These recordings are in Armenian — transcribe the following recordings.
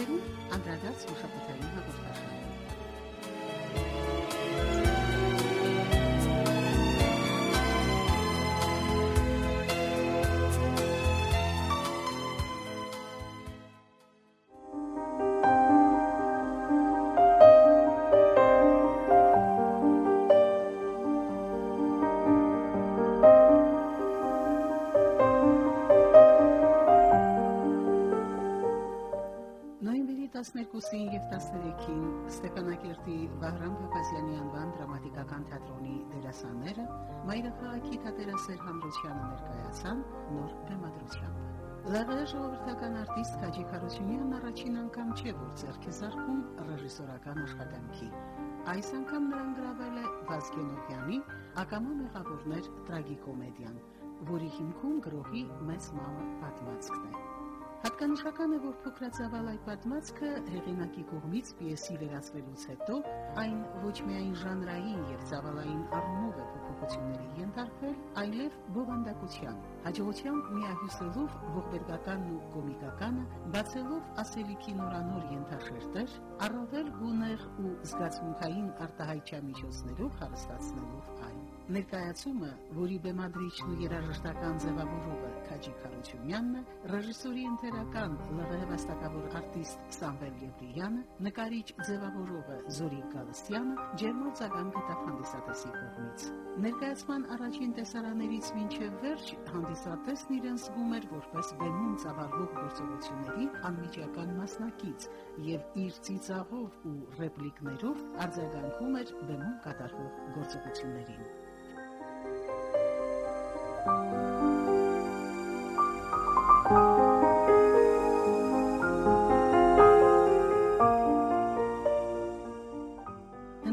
Եթերում անդրադարձ մշակութային հաղորդաշարներ։ 12-ին եւ 13-ին Ստեփանակերտի Վահրամ Փափազյանի անվան դրամատիկական թատրոնի դերասանները Մայրաքաղաքի թատերասեր հանրությանը ներկայացան նոր բեմադրությամբ։ ԼՂ ժողովրդական արտիստ Քաջի Խարությունյանն առաջին անգամ չէ որ ձեռք է զարկում ռեժիսորական աշխատանքի։ Այս անգամ նրան գրավել է Վազգենովյանի «Ակամա մեղավորներ» տրագիկոմեդիան, որի հիմքում գրողի մեծ մամը պատմվածքն է։ Հատկանշական է, որ փոքրացավալ այդ պատմվածքը հեղինակի կողմից պիեսի վերածվելուց հետո այն ոչ միայն ժանրային եւ ծավալային առումով է փոփոխությունների ենթարկվել, այլև բովանդակության։ Հաջողությամբ միահյուսելով ողբերգականն ու կոմիկականը, բացելով ասելիքի նորանոր ենթաշերտեր, առավել գունեղ ու զգացմունքային արտահայտչամիջոցներով հարստացնելով այն։ Ներկայացումը, որի բեմադրիչն ու երաժշտական ձևավորողը Քաջի Խարությունյանն ռեժիսորի ընթերական ԼՂՀ վաստակավոր արտիստ Սամվել Եվրիյանը, նկարիչ ձևավորողը Զորիկ Գալստյանը ջերմոցական գտափանդիսատեսի կողմից։ Ներկայացման առաջին տեսարաներից մինչև վերջ հանդիսատեսն իրեն զգում էր որպես բեմում ծավալվող գործողությունների անմիջական մասնակից եւ իր ծիծաղով ու ռեպլիկներով արձագանքում էր բեմում կատարվող գործողություններին։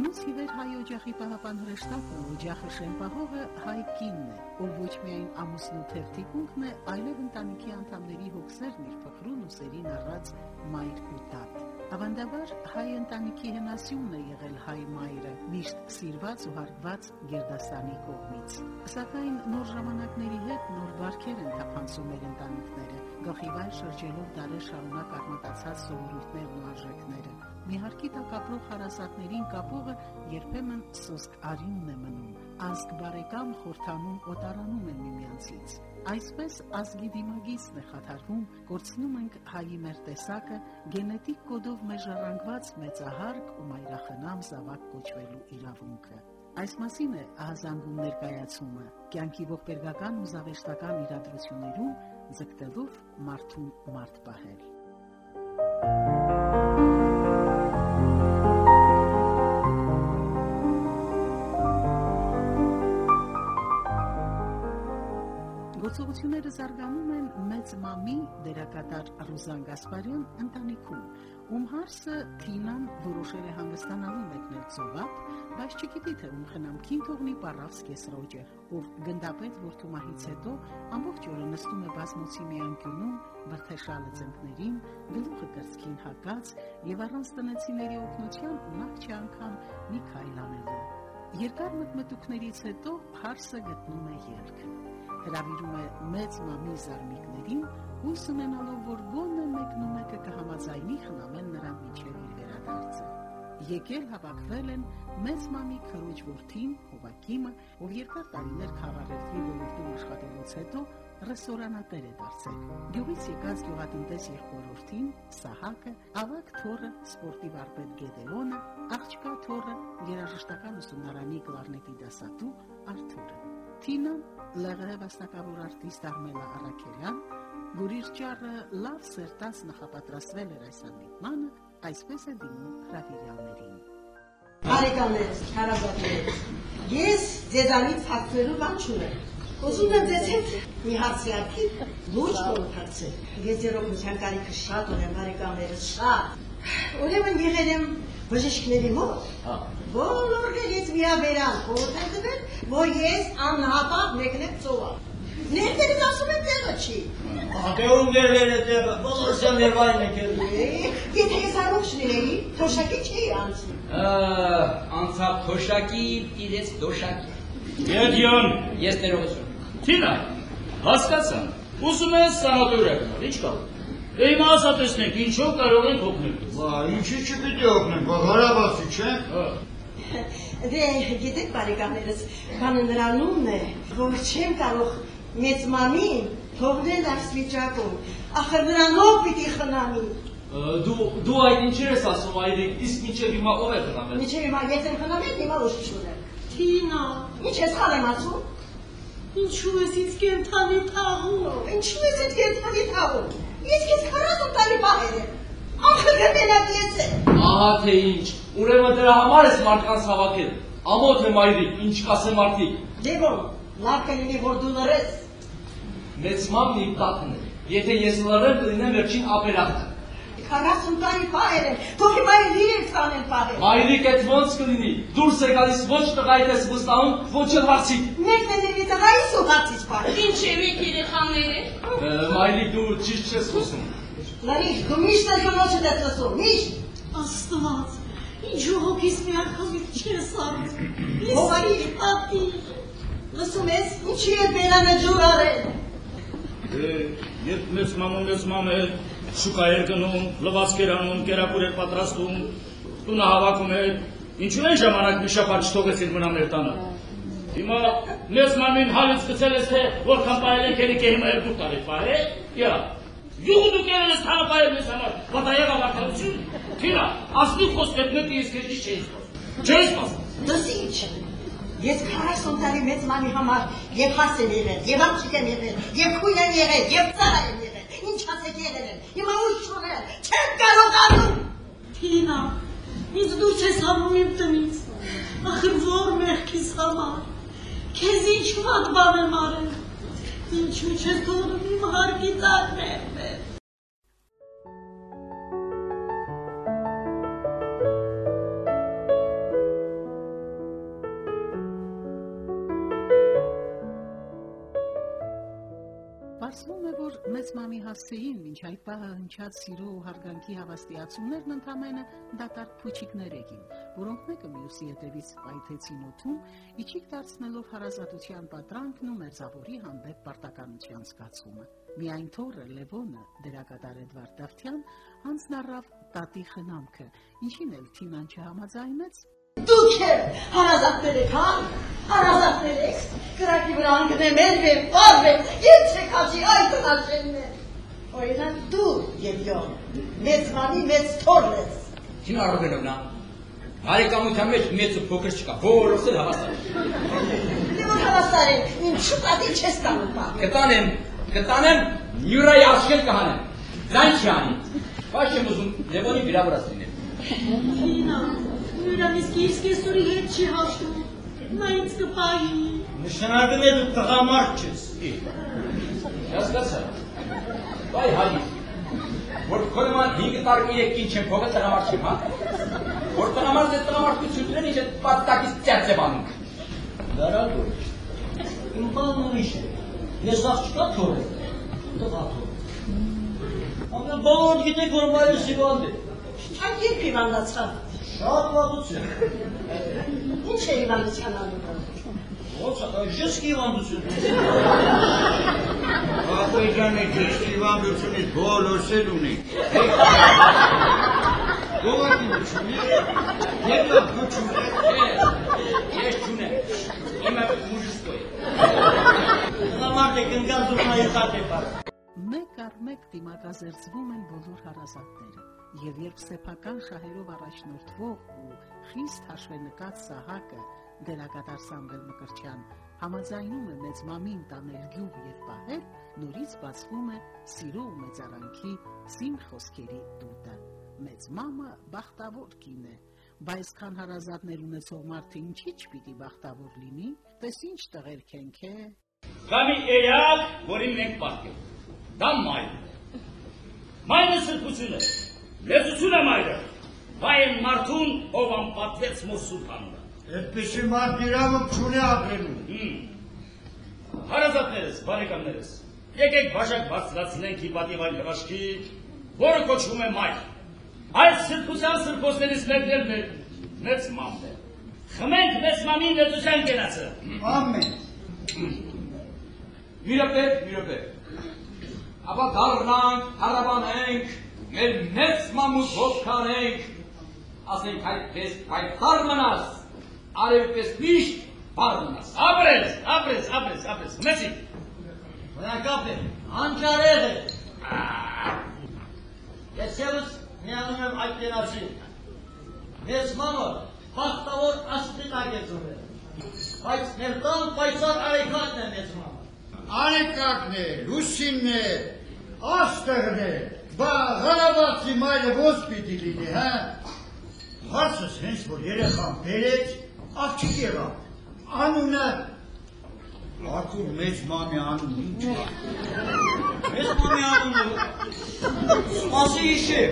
Հնուց հիվեր հայ օջախի պահապան հրեշտակն ու օջախը շեմպահողը հայ կինն է, ով ոչ միայն ամուսնու թերթիկունքն է, այլև ընտանիքի անդամների հոգսերն իր փխրուն ու սերին առած մայր ու տատ։ Ավանդաբար հայ ընտանիքի հնասյունն է եղել հայ մայրը, միշտ սիրված ու հարգված Գերդաստանի կողմից։ Սակայն նոր ժամանակների հետ նոր բարքեր են թափանցում մեր ընտանիքները, գլխիվայր շրջելով դարեր շարունակ արմատացած սովորույթներն ու արժեքները։ Միհարկի տակ ապրող հարազատներին կապողը երբեմն սոսկ արինն է մնում, ազգ բարեկամ խորթանում օտարանում է միմյանցից։ Այսպես ազգի դիմագիցն է խաթարվում, կորցնում ենք հայի մեր տեսակը, գենետիկ կոդով մեր ժառանգված մեծահարկ ու մայրախնամ զավակ կոչվելու իրավունքը։ Այս մասին է ահազանգում ներկայացումը, կյանքի ողբերգական ու զավեշտական իրադրություններում ձգտելով մարդուն մարդ պահել։ Գործողությունները զարգանում են մեծ մամի դերակատար Ռուզան Գասպարյան ընտանիքում, ում հարսը Թինան որոշել է հանգստանալու մեկնել ծովափ, բայց չգիտի թե ում խնամքին թողնի Պարավս կեսրոջը, ով գնդապետ որդումահից հետո ամբողջ օրը նստում է բազմոցի մի անկյունում, բրթեշալը ծնկներին, գլուխը կրծքին հակած եւ առանց տնեցիների օգնության նախ չի անգամ մի քայլ անելու։ Երկար մտմտուկներից հետո հարսը գտնում է ելք հրավիրում է մեծ մամի զարմիկներին, հույս ունենալով, որ գոնե մեկն ու մեկը կհամաձայնի խնամել նրան միջև իր վերադարձը։ Եկել հավաքվել են մեծ մամի քրոջ որդին Հովակիմը, ով երկար տարիներ խաղարերթի ոլորտում աշխատելուց հետո ռեստորանատեր է դարձել։ Գյուղից եկած գյուղատնտես եղբորորդին Սահակը, ավակ թորը սպորտի վարպետ Գեդեոնը, աղջկա թորը երաժշտական ուսումնարանի կլարնետի դասատու Արթուրը։ Թինան ԼՂՀ վաստակավոր արտիստ Արմելա Արաքելյան, որ իր ճառը լավ սերտած նախապատրաստվել էր այս հանդիպմանը, այսպես է դիմում հրավիրյալներին։ Բարեկամներ, հարազատներ, ես ձեզանից հացնելու բան չունեմ։ Ուզում եմ ձեզ հետ մի հարցի արքի լուրջ խորհրդացել։ Ես ձեր օգնության կարիքը շատ ունեմ, բարեկամներս, շատ։ Ուրեմն եղել եմ բժիշկների մոտ։ Բոլորներից միաբերան խորհուրդ եմ որ ես անհապաղ մեկնեմ ծովա։ Ներկերից ասում եմ տեղը չի։ Ատեում գերվել է տեղը, բոլորս եմ ներվային եկել։ Է, Եթե ես առողջ լինեի, թոշակի չէի անցնի։ անցավ թոշակի, իրեց դոշակի։ Եդյոն, Ես ներողություն։ Թինա, հասկացա, ուզում ես սանատորիա գնալ, ինչ կա։ Դե հիմա ասա տեսնենք, ինչով կարող ենք օգնել։ Բա, ինչի չպիտի օգնենք, բա հարաբասի չէ։ Հա։ Դե, գիտեք բարեկամներս, բանը նրանումն է, որ չեմ կարող մեծ մամին թողնել այս վիճակում։ Ախր նրանով պիտի խնամի։ Դու դու այդ ինչեր ես ասում այրիկ, իսկ մինչև հիմա ով է խնամել։ Միջև հիմա ես եմ խնամել, հիմա ոչ չունեմ։ Թինա, Ինչ ես խալ եմ ասում։ ինչու ես ինձ կենթանի թաղում։ Ինչու ես այդ կենթանի թաղում։ Ես քեզ 40 տարի պահել եմ։ Ախր գնենակ ես եմ։ Ահա թե ինչ։ Ուրեմն դրա համար ես մարդկանց հավաքել։ Ամոթ եմ այրիկ, ինչ կասեմ մարդիկ։ Դեվոն, լավ կլինի որ դու լրես։ Մեծ մամն իմ տակն է։ Եթե ես լռեմ, կլինեմ վերջին ապերախտը։ 40 տարի պահել եմ։ Թող հիմա էլ իրենց կանեն պահել։ Այրիկ այդ ոնց կլինի։ Դուրս է գալիս ոչ տղայիդ ես վստահում, ոչ էլ հարցիկ։ Մեկն է դեպի տղայիս ու հացից պահել։ Ինչ է մի երեխաները։ Այրիկ դու ճիշտ չես խոսում։ Լարիշ, դու միշտ ես գնոցը դες լսում, միշտ։ Աստված, ինչու հոգիս մի անգամից չես արում։ Հովանի։ Ատի, Լսում ես, ինչի է բերանը ջուր արել։ Դե, երբ մեծ մամուն մեծ մամել, շուկա էր գնում, լվացքեր անում, կերակուր էր պատրաստում, տունը հավաքում էր, ինչու են ժամանակ մի շաբաթ չթողեցին մնա մեր տանը։ Հիմա մեծ մամին հալից գցել ես թե որքան պահել են կերիկե հիմա երկու տարի պահել, յա։ Յուղ դու կերել ես թանը պահել մեզ համար, պատայեղ ավարտալություն, թիրա, ասնի խոսքետ մեկը ես քեզ չէի սպասում, չէի սպասում։ Դուս ինչ։ Ես 40 տարի մեծ մամի համար եւ հաս եմ եղել, եւ աղջիկ եմ եղել, եւ քույր եմ եղել, եւ ծառա եմ եղել։ Ինչ ասեք եղել եմ։ Հիմա ուշ չունել, չեմ կարողանում։ Թինա, ինձ դուրս ես հանում իմ տնից։ Ախր որ մեղքիս համար։ Քեզ ինչ վատ բան եմ արել։ Ինչու չես թողնում իմ հարկի տարներ։ Պարզվում է, որ մեծ մամի հասցեին մինչ այդ պահը հնչած սիրո ու հարգանքի հավաստիացումներն ընդամենը դատարկ փուչիկներ եկին, որոնք մեկը մյուսի հետևից պայթեցին օդում, իջիկ դարձնելով հարազատության պատրանքն ու մերձավորի հանդեպ պարտականության զգացումը։ Միայն թորը Լևոնը, դերակատար Էդվարդ Դավթյան, հանձն առավ տատի խնամքը, ինչին էլ Թինան չհամաձայնեց, Դուք եք հարազատներ եք, հա? Հարազատներ եք։ Կրակի վրա անգնեմ երբեմ, վարվեմ, ես չեք հաջի այդ տնաշենն է։ Օրինակ դու, Եվյոն, մեծ մամի մեծ թորն ես։ Ինչ առողջով նա։ Հարիկամության մեջ մեծ ու փոքր չկա։ Բոլորս էլ հավասար են։ Դե հավասար են, ինչու պատի չես տանում պա։ Կտանեմ, կտանեմ նյուրայի աշկել կհանեմ։ Ձայն չի անի։ Բայց չեմ ուզում Լևոնի վիրավորած լինել։ Թինա, նույնիսկ իսկ այսօրի հետ չի հաշտում։ Նա ինձ կպահի։ Նշանակում է դու տղամարդ չես։ Հասկացա։ Բայ հալի։ Որ քոլման 5 տարի եկին չեմ փողը տղամարդ չեմ, հա։ Որ տղամարդ է տղամարդությունն ինչ է պատտակից ծած է բանում։ Դարագոր։ Իմ բանն ուրիշ է։ Ես աղջկա թոր եմ։ Տղա թոր։ Ամեն բոլոր գիտեք, որ մայրս հիվանդ է։ Այդ երբ հիվանդացավ։ Շատ վատություն։ Ինչ է հիվանդության անում։ Ոնց է, ժսկ հիվանդություն։ Ախոյջանի ճիշտ հիվանդությունից բոլորս էլ ունի։ Գողակի չունի։ Եվ դու չունի։ Ես չունեմ։ մուժստո է։ Տղամարդ է կնկալ դու մայրտատ է պար։ մեկ առ մեկ դիմակազերծվում են բոլոր հարազատները, եւ երբ սեփական շահերով առաջնորդվող ու խիստ հաշվենկած Սահակը դերակատար Սամվել Մկրտչյան համաձայնում է մեծ մամին տանել գյուղ եւ պահել, նորից բացվում է սիրո ու մեծարանքի սին խոսքերի տուտը։ Մեծ մամը բախտավոր կին է, բայց քան հարազատներ ունեցող մարդը ինչի՞ չպիտի բախտավոր լինի, տես ինչ տղերք են քե։ Կա մի երակ, որին մենք պարտենք։ Դա մայրը։ Մայրը սրբություն է։ Լեզություն է մայրը։ Բայ են մարդուն, ով անպատվեց մոսուտ Այդպեսի մարդ իրավունք չունի ապրելու։ Հարազատներս, բարեկամներս, եկեք բաժակ բարձրացնենք հիպատիվ այն լղաշկի, որը կոչվում է մայր։ Այս սրբության սրբոսներից մեկն էլ մեր մեծ մամն է։ Խմենք մեծ մամին լեզության կենացը։ Ամեն։ Մի րոպե, մի րոպե։ ապա դառնանք, հարաբանենք, մեր մեծ մամուտ ողքանենք, ասենք այդպես պայքար մնաս, արևպես միշտ բար մնաս։ Ապրես, ապրես, ապրես, ապրես։ Մեսի։ Բնակապ է, անջարեղ է։ Ես ևս միանում եմ այդ կենացին։ Մեզ մամը բախտավոր ասպիտակ է ծունել։ Բայց մեր տան պայծար արեքատն է մեզ մամը։ Անեկակն է, լուսինն է, աստեղն է, բա Ղարաբաղցի մայրը ոնց պիտի լինի, հա։ Հարցս հենց որ երեխան բերեց, աղջիկ եղավ, անունը Արկուր մեծ մամի անուն ինչ է։ Մեզ մամի անունը սպասի իշև։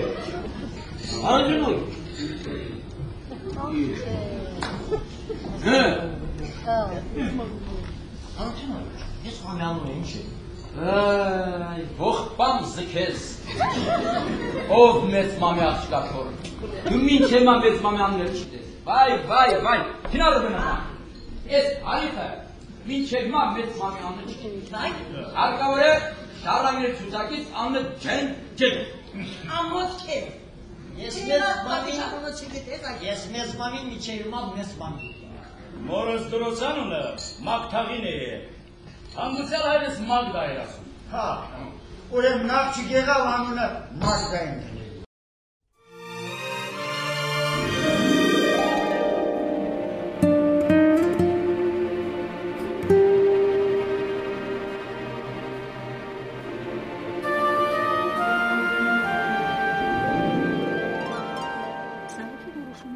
Արջունոյ։ Հը, Արջունոյ, մեզ մամի անունը ինչ է։ այ, ողբամ զքես, ով մեծ մամի աղջկա թոր, դու մինչ հիմա մեծ մամի աններ չտես, վայ, վայ, վայ, հինարը բնամա, ես հարիխը, մինչ հիմա մեծ մամի աններ չտես, հարկավոր է շարլանգներ ցուցակից աններ ջեն ջեն, Ամոթ է։ Ես մեզ մամին պատիժանունը չգիտես Ես մեզ մամին հիմա մեզ մամին։ Մորս դրոցանունը Մակթաղին է։ Հանգուցյալ հայրս Մագդա էր ասում։ Հա, ուրեմն աղջիկ եղավ անունը Մարգային դնել։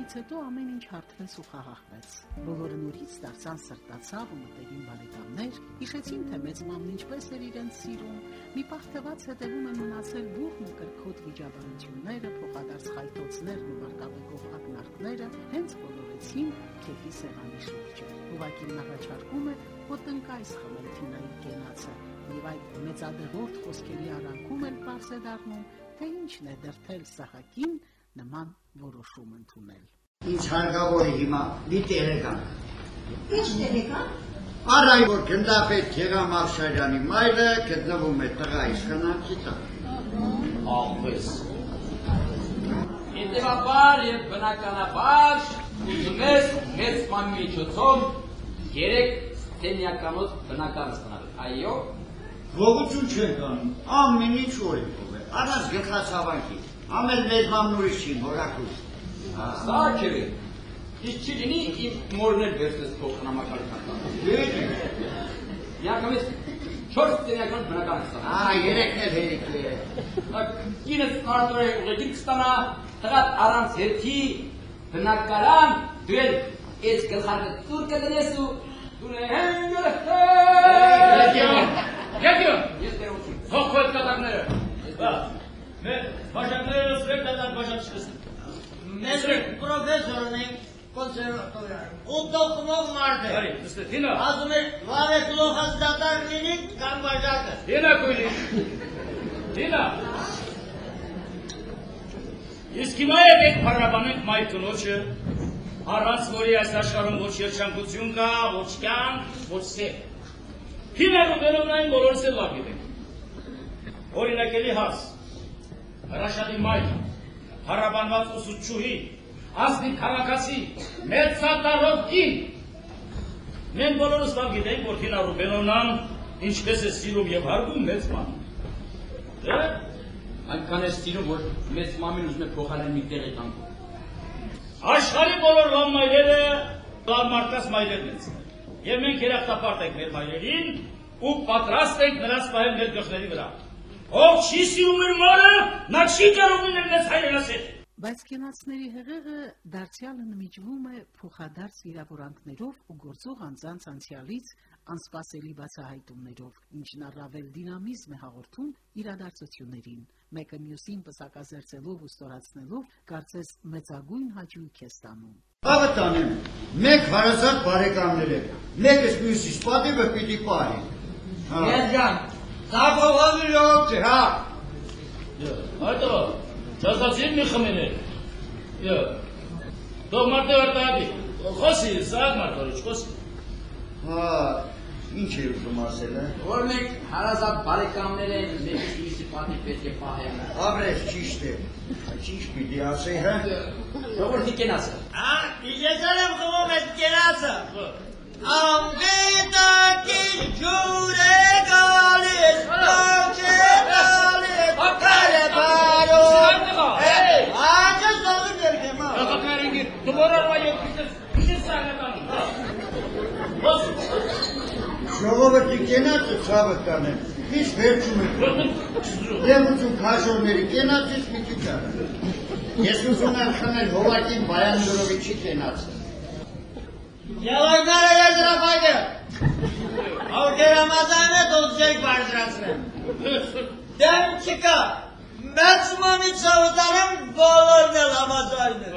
որոշումից հետո ամեն ինչ հարթվեց ու խաղաղվեց։ Բոլորը նորից դարձան սրտացավ ու մտերիմ բարեկամներ, հիշեցին, թե մեծ մամն ինչպես էր իրենց սիրում, մի պահ թված հետևում են մնացել բուրն ու կրքոտ վիճաբանությունները, փոխադարձ խայտոցներն ու վարկավեկող ակնարկները, հենց բոլորեցին քեֆի սեղանի շուրջը։ Ուղղակին առաջարկում է, որ տնկայս խմել Թինայի կենացը, եւ այդ մեծադեղորդ խոսքերի արանքում པարզ է դառնում, թե ինչն է դրթել Սահակին նման որոշում ընդունել։ Ինչ հարկավոր է հիմա մի տերեկան։ Ինչ տերեկան։ Արայ որ գնդապետ Գեգամ Աշարյանի մայրը գտնվում է տղայի խնամքի տակ։ աղվես, Հետևաբար եւ բնականաբար ուզում ես մեծ մամի միջոցով երեք տենյականոց բնական ստանալ, այո, Ողություն չեն կանում, ամեն ինչ օրենքով է, առանց գլխացավանքի, ամեն մեր մամն ուրիշին, հորակուս։ սա քեվի, իսկ չի լինի իմ մորներ վերցես փոխ նամակալական։ Յակամից չորս տենյական բնական ստանալ։ Ա, երեքն էլ հերիքի է։ Ինձ կարդոր է ուղեգիր կստանա, տղատ առանց հերթի բնակարան, դու էլ ես գլխարկը ծուր կդնես ու դու է հենգը Եկյո։ Ես դերություն։ Թող քո այդ կատակները։ Բա։ Մեր բաժակները սրեք դատակ բաժակ չկսեն։ Մեզ պրոֆեսորն է կոնսերվատորիայում։ Ու դոկմով մարդ է։ Արի, նստե, Թինա։ Ասում է, վարե գլոխած դատար լինի կամ բաժակը։ Թինա քույլի։ Թինա։ Իսկ հիմա եկեք փառաբանենք մայր կնոջը, առանց որի այս աշխարհում ոչ երջանկություն կա, ոչ կյանք, ոչ սեր։ Հիմերու բերոնային բոլորս էլ լավ գիտենք։ Օրինակելի հաս, հրաշալի մայր, փառաբանված ուսուցչուհի, ազնի քաղաքացի, մեծատարով կին։ Մենք բոլորս լավ գիտենք, որ Թինա Ռուբենովնան ինչպես է սիրում եւ հարգում մեծ ման։ Դե Այնքան է սիրում, որ մեծ մամին ուզում է փոխարեն մի տեղ եկանք։ Աշխարհի բոլոր լավ մայրերը լավ մարդկանց մայրերն են։ Եվ մենք երախտապարտ ենք մեր մայրերին ու պատրաստ ենք նրանց պահել մեր գլխների վրա։ Ով չի սիրում իր մորը, նա չի կարող լինել մեծ հայրենասեր։ Բայց կենացների հեղեղը դարձյալը նմիջվում է փոխադարձ վիրավորանքներով ու գործող անձանց անցյալից անսպասելի բացահայտումներով, ինչն առավել դինամիզմ է հաղորդում իրադարձություններին։ Մեկը մյուսին պսակազերծելով ու ստորացնելով, կարծես մեծագույն հաճույք է ստանում։ Աղը տանեմ, մենք հարազատ բարեկամներ ենք, մեկս մյուսից պատիվը պիտի պահի։ Հա։ Ես ջան, ծափողով իրոք չէ, հա։ Այդո, չասացին մի խմին է։ Յո։ Դող մարդը վարտահատի։ Խոսի, սաղ մարդորիչ, խոսի։ Հա, Ինչ է ուզում ասել, հա։ Որ մենք հարազատ բարեկամներ ենք, մեկի մյուսի պատի պետք է պահել։ Ապրես ճիշտ է։ Ինչ պիտի ասեի, հա։ Ժողովրդի կենացը։ Հա, իջեցել եմ խմում այդ կենացը։ Ամբետակի ջուր է է հա։ Ժողովրդի կենացը ցավը կանեն։ Ինչ վերջում եք։ Եմ ուզում քաշորների կենացից մի քիչ արա։ Ես ուզում եմ խմել Հովակին Բայանդրովիչի կենացը։ Ելայնարը եզրապայդը։ Ովքեր Ռամազանը դոզջեք բարձրացրեմ։ Դեմ չկա։ Մեծ մամի ծավտարեմ բոլորն էլ համաձայն են։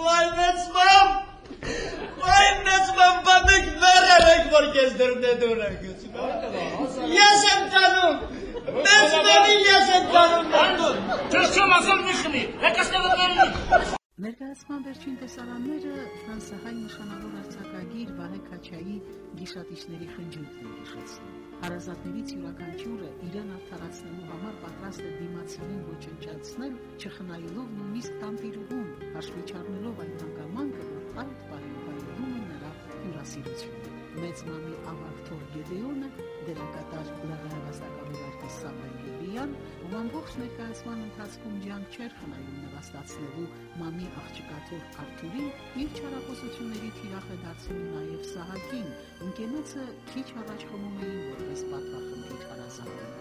Վայ մեծ մամ։ Վայ մեծ մամ բամիկ վերեր եք որ կեզ դրնե դուր եք։ Ես եմ տանում։ Մեծ մամի ես եմ տանում Չես չում ասում մի խմի, եկաստեղը ներնի։ Ներկայացման վերջին տեսարանները ֆրանսահայ նշանավոր արձակագիր Վահե Քաչայի գիշատիչների խնջույքն են հիշեցնում։ Հարազատներից յուրաքանչյուրը իրեն արդարացնելու համար պատրաստ է դիմացինին ոչնչացնել, չխնայելով նույնիսկ տանտիրուհուն, հաշվի չառնելով այն հանգամանքը, որ այդ պահին վայելում է նրա հյուրասիրությունը։ Մեծ մամի ավակտոր Գեդեոնը դերակատար լրագրավաստակավոր արտիստ Սամվել Լիբիան, ում ամբողջ ներկայացման ընթացքում ջանք չէր խնայում նվաստացնելու մամի աղջկաթոր Արթուրին եւ չարախոսությունների թիրախ է դարձնում նաեւ Սահակին, ընկերոջը քիչ առաջ խմում էին որպես պատվախնդիր հարազատներ։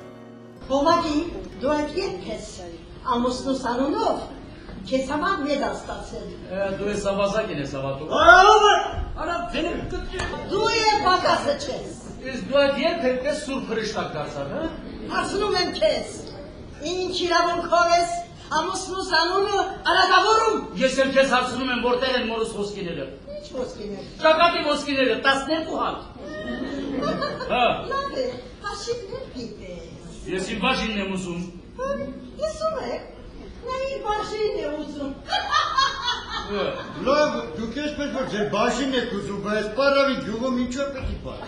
Հովակի, դու այդ երբ ես ամուսնուս անունով? Քեզ համար մեծ աստացել։ Դու ես ավազակին ես հավատում։ Ո՞վ է։ Արա դենը կտրի։ Դու ես բակասը չես։ Ես դու այդ երբ հետպես սուրբ հրեշտակ դարձար, հա։ Հարցնում եմ քեզ։ Ինչ իրավունքով ես ամուսնուս անունը արագավորում։ Ես էլ քեզ հարցնում եմ որտեղ են մորս ոսկիները։ Ինչ ոսկիներ։ Ճակատի ոսկիները 12 հատ։ Հա, Լավ է, հաշիվներ պիտես։ ես իմ բաժինն եմ ուզում։ Ես ում է։ Նա իր բաշին է ուզում։ Հա, Լավ, դուք այսպես որ ձեր բաշին եք ուզում, բայց պարավի գյուղում ինչու է պետք է պար։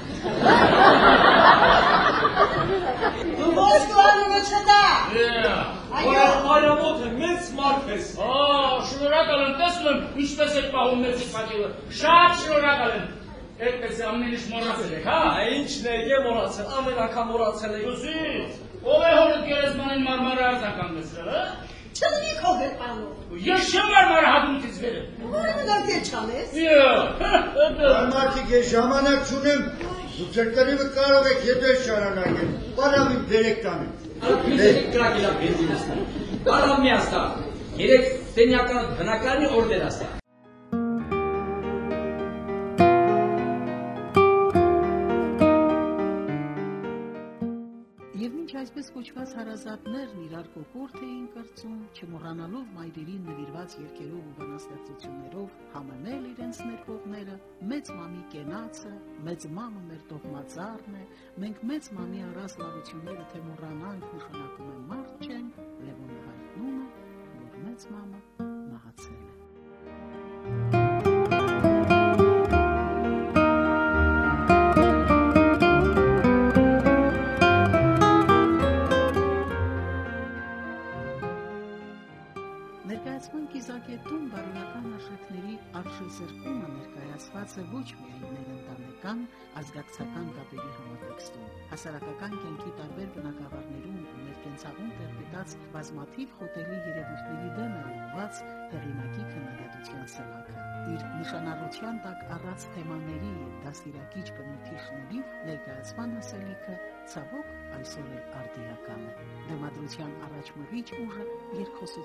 Դու ոսկու անունը չտա։ Եա։ Այո։ Արամոթը մեծ մարդ ես։ Ա, շնորհակալ եմ, տեսնում եմ ինչպես եք պահում մեծի պատիվը։ Շատ շնորհակալ եմ։ Այդպես է ամեն ինչ մոռացել եք, հա։ Հա, ինչն է, եմ մոռացել, ամեն անգամ մոռացել եմ։ Լուսի, ով է հորդ գերեզմանին մարմարը արձական մեսրել, հա։ Չլինի քո վերբանով։ Ես չեմ մարմարը հադրուտից վերել։ Որը մնալ դեր չանես։ Եա, դա։ Մարդիկ ես ժամանակ չունեմ, դուք ձեր կրիվը կարող եք հետո շարանակել։ Պարավի բերեք տանեմ։ փիզիկ կրակիլա բենզին ասա։ Բարամ մի ասա։ Երեք սենյական բնակարանի օրդեր ասա։ կոչված հարազատներն իրար կոկորտ էին կրծում, չմոռանալով մայրերին նվիրված երկերով ու բանաստեղծություններով համանել իրենց ներկողները, մեծ մամի կենացը, մեծ մամը մեր տոհմածառն է, մենք մեծ մամի առած լավությունները թե մոռանանք նշանակում է մարդ չենք, Լևոնը հայտնում է, որ մեծ մամը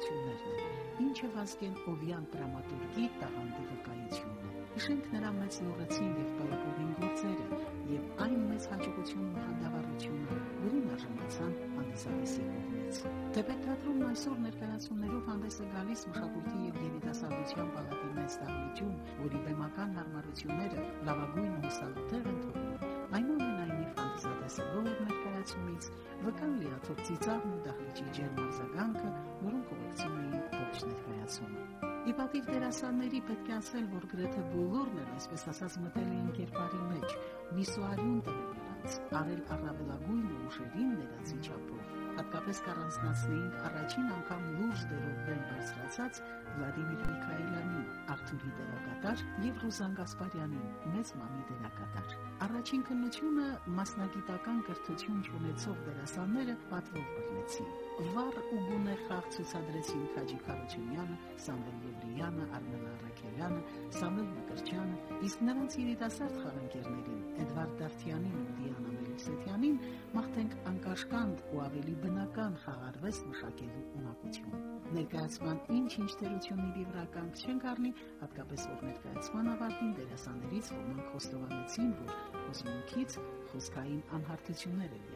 երկխոսություններն են, ինչը Վազգեն Օվյան դրամատուրգի տաղանդի վկայությունն է։ Հիշենք նրա մեծ նորեցին եւ պարապողին գործերը եւ այն մեծ հաջողությունն ու հանդավառությունը, որին արժանացան հանդիսատեսի կողմից։ Թեպետ թատրոնն այսօր ներկայացումներով հանդես է գալիս մշակույթի եւ երիտասարդության պալատի մեծ դահլիճում, որի բեմական հարմարությունները լավագույն հուսալուտեր են թողնում։ Այնուամենայնիվ հանդիսատեսը գոհ ներկայացումից վկան լիաթոք ծիծաղն ու դահլիճի ջերմ արձագանքը, որոնք ուղեկցում էին ողջ ներկայացումը։ Ի պատիվ դերասանների պետք է ասել, որ գրեթե բոլորն են, այսպես ասած, մտել էին կերպարի մեջ, միսուարյուն տվել նրանց, արել առավելագույն ուժերին ներածի չափով։ Հատկապես կառանձնացնեինք առաջին անգամ լուրջ դերով բարձրացած Վլադիմիր Միքայելյանին, Արթուրի դերակատար եւ Ռուզան Գասպարյանին, մեծ մամի դերակատար։ Առաջին քննությունը մասնագիտական կրթություն ունեցող դերասանները պատվով բռնեցին։ Վառ ու գունեղ խաղ ցուցադրեցին Քաջի Խարությունյանը, Սամվել Եվրիյանը, Արմեն Արաքելյանը, Սամվել Մկրչյանը, իսկ նրանց երիտասարդ խաղընկերներին Էդվարդ Դավթյանին ու Դիանա Մելիքսեթյանին մաղթենք անկաշկանդ ու ավելի բնական խաղարվես մշակելու ունակություն։ Ներկայացման ինչ-ինչ թերությունների վրա կանգ չեն առնի, հատկապես որ ներկայացման ավարտին դերասաններից ոմանք խոստովանեցին, որ հոսմունքից խոսքային անհարթություններ են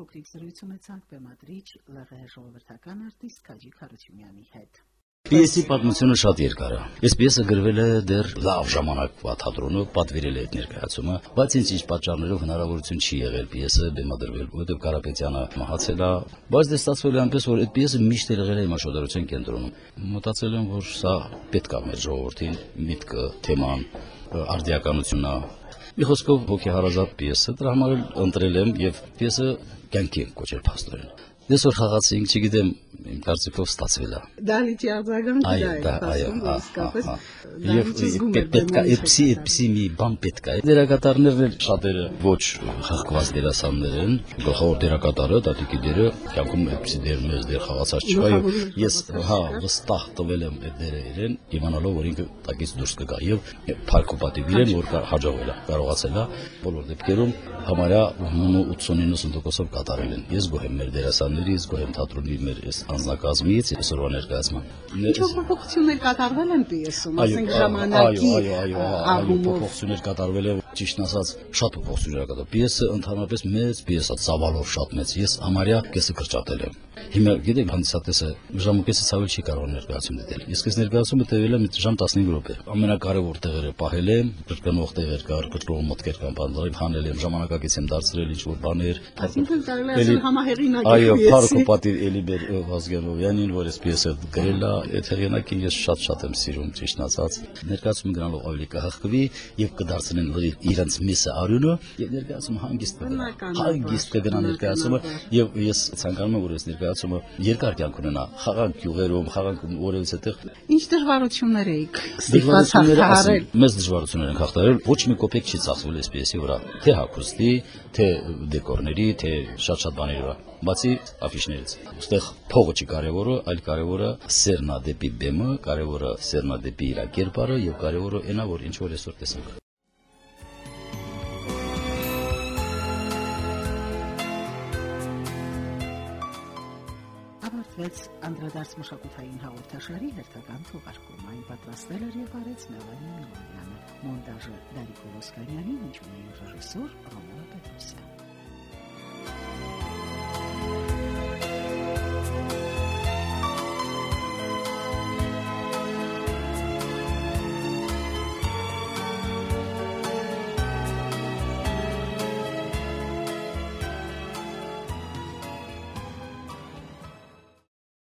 փոքրիկ զրույց ունեցանք բեմադրիչ ԼՂՀ ժողովրդական արտիստ Քաջի Խարությունյանի հետ։ Պիեսի պատմությունը շատ երկար է։ Այս պիեսը գրվել է դեռ լավ ժամանակվա թատրոնով, պատվիրել է այդ ներկայացումը, բայց ինձ ինչ պատճառներով հնարավորություն չի եղել պիեսը բեմադրվել, որովհետև Կարապետյանը մահացել է, բայց դե ստացվել է այնպես, որ այդ պիեսը միշտ եղել է իմ աշոտարության կենտրոնում։ Մտածել եմ, որ սա պետք է մեր ժողովրդին միտքը, թեման, արդիականությունն է Մի խոսքով հոգեհարազատ պիեսը, դրա համար ընտրել եմ եւ պիեսը կյանքի եմ կոչել փաստորեն։ Ես որ խաղացինք, չգիտեմ, իմ կարծիքով ստացվել է։ Դալիճի արձագանքը դա Այո, է, այո, հա, իսկապես Եվ պետք է այդպիսի այդպիսի մի բան պետք է։ Դերակատարներն էլ շատերը ոչ խաղկված դերասաններ են, գլխավոր դերակատարը, տատիկի դերը, կյանքում այդպիսի դեր մեզ դեր խաղացած չկա եւ ես հա վստահ տվել եմ այդ դերը իրեն, իմանալով որ ինքը տակից դուրս կգա եւ փառք ու պատիվ իրեն որ հաջողել է, կարողացել է բոլոր դեպքերում համարյա 80-90%-ով կատարել են։ Ես գոհ եմ մեր դերասաններից, գոհ եմ թատրոնի մեր այս անձնակազմից, այսօրվա ներկայացման։ Ինչով փոփոխություններ կատարվել են պիեսում, Այո, ժամանակի առումով։ փոփոխություններ կատարվել է, ճիշտն ասած, շատ փոփոխություններ կատարվել։ Պիեսը ընդհանրապես մեծ պիես է, ծավալով շատ մեծ։ Ես համարյա կեսը կրճատել եմ։ Հիմա գիտեք, հանդիսատեսը ժամկեսից ավել չի կարող ներկայացում դիտել։ Իսկ այս ներկայացումը տևել է մի ժամ 15 րոպե։ Ամենակարևոր տեղերը պահել եմ, կրկնող տեղեր կար, կրկնող մտքեր կան, բանալի հանել եմ, ժամանակակից եմ դարձրել ինչ որ բաներ։ Այսինքն կարելի է ասել համահեղինակ Այո, պիեսի։ Փարք ու պատիվ Էլիբեր Վազգենովյանին, որ այս պիեսը գրել է, այդ հեղինակին ես շատ-շատ եմ սիրում, ճիշտն ասած։ Ներկայացումը գնալով ավելի կհղկվի եւ կդարձնեն լրիվ իրենց միսը արյունը եւ ներկայացումը հանգիստ կգնա։ Հանգիստ կգնա ներկայացումը եւ ես ցանկանում եմ որ այս ներկայացումը երկար կյանք ունենա։ Խաղանք գյուղերում, խաղանք որևէ տեղ Ինչ դժվարություններ եք ստիպված ասեմ, մեծ դժվարություններ են հաղթահարել, ոչ մի կոպեկ չի ծախսվել այս պիեսի վրա, թե հագուստի, թե դեկորների, թե շատ-շատ բաների վրա, բացի աֆիշներից։ Ոստեղ փողը չի կարևորը, այլ կարևորը սերնա դեպի բեմը, կարևորը սերնա դեպի իր կերպարը եւ կարևորը այնա, որ ինչ որ այսօր տեսանք։ Ավարտվեց անդրադարձ մշակութային հաղորդաշարի հերթական թողարկումը։ Այն պատրաստել էր եւ արեց Մելանե Միլոյանը։ Մոնտաժը Դարիկ Ոսկանյանի, ինչու ռեժիսոր Ռոմենո Պետրոսյան։